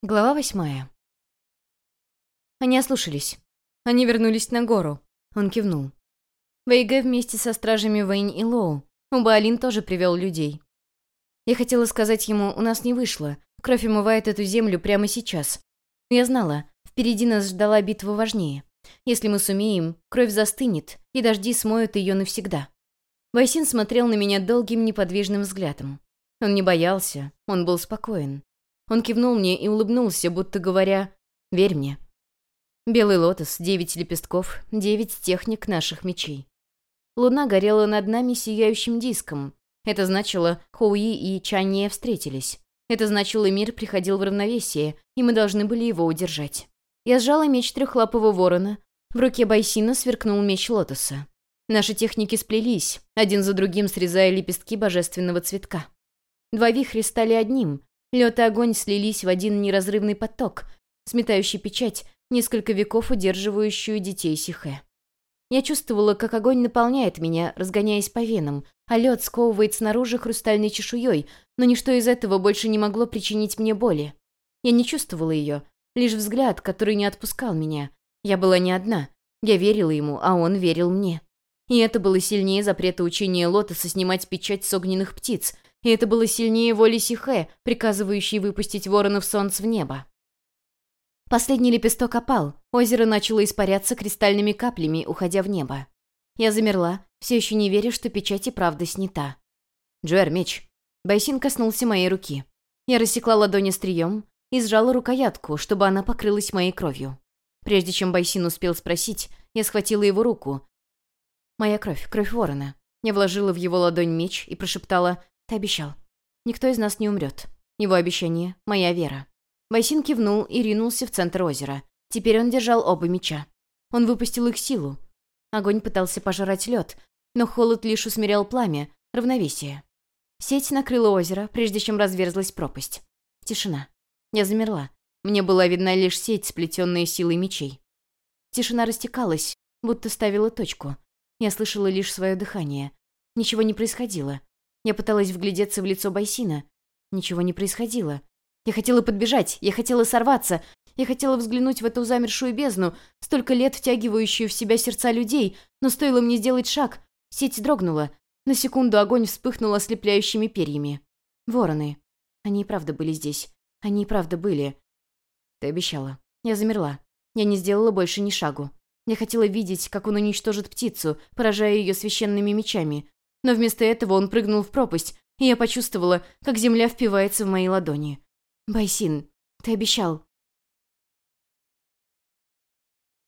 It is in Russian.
Глава восьмая. Они ослушались. Они вернулись на гору. Он кивнул. Вейге вместе со стражами Вейн и Лоу. Убаалин тоже привел людей. Я хотела сказать ему, у нас не вышло. Кровь омывает эту землю прямо сейчас. Но я знала, впереди нас ждала битва важнее. Если мы сумеем, кровь застынет, и дожди смоют ее навсегда. Вайсин смотрел на меня долгим неподвижным взглядом. Он не боялся, он был спокоен. Он кивнул мне и улыбнулся, будто говоря «Верь мне». Белый лотос, девять лепестков, девять техник наших мечей. Луна горела над нами сияющим диском. Это значило, Хоуи и Чанье встретились. Это значило, мир приходил в равновесие, и мы должны были его удержать. Я сжала меч трехлапого ворона. В руке Байсина сверкнул меч лотоса. Наши техники сплелись, один за другим срезая лепестки божественного цветка. Два вихря стали одним, Лед и огонь слились в один неразрывный поток, сметающий печать, несколько веков удерживающую детей Сихе. Я чувствовала, как огонь наполняет меня, разгоняясь по венам, а лед сковывает снаружи хрустальной чешуей, но ничто из этого больше не могло причинить мне боли. Я не чувствовала ее, лишь взгляд, который не отпускал меня. Я была не одна. Я верила ему, а он верил мне. И это было сильнее запрета учения Лотоса снимать печать с огненных птиц — и это было сильнее воли Сихе, приказывающей выпустить воронов солнц в небо. Последний лепесток опал, озеро начало испаряться кристальными каплями, уходя в небо. Я замерла, все еще не веря, что печать и правда снята. «Джуэр, меч!» Байсин коснулся моей руки. Я рассекла ладонь острием и сжала рукоятку, чтобы она покрылась моей кровью. Прежде чем Байсин успел спросить, я схватила его руку. «Моя кровь, кровь ворона». Я вложила в его ладонь меч и прошептала «Ты обещал. Никто из нас не умрет. Его обещание — моя вера». Байсин кивнул и ринулся в центр озера. Теперь он держал оба меча. Он выпустил их силу. Огонь пытался пожрать лед, но холод лишь усмирял пламя, равновесие. Сеть накрыла озеро, прежде чем разверзлась пропасть. Тишина. Я замерла. Мне была видна лишь сеть, сплетенная силой мечей. Тишина растекалась, будто ставила точку. Я слышала лишь свое дыхание. Ничего не происходило. Я пыталась вглядеться в лицо Байсина. Ничего не происходило. Я хотела подбежать, я хотела сорваться, я хотела взглянуть в эту замершую бездну, столько лет втягивающую в себя сердца людей, но стоило мне сделать шаг, сеть дрогнула. На секунду огонь вспыхнул ослепляющими перьями. Вороны. Они и правда были здесь. Они и правда были. Ты обещала. Я замерла. Я не сделала больше ни шагу. Я хотела видеть, как он уничтожит птицу, поражая ее священными мечами, но вместо этого он прыгнул в пропасть, и я почувствовала, как земля впивается в мои ладони. «Байсин, ты обещал».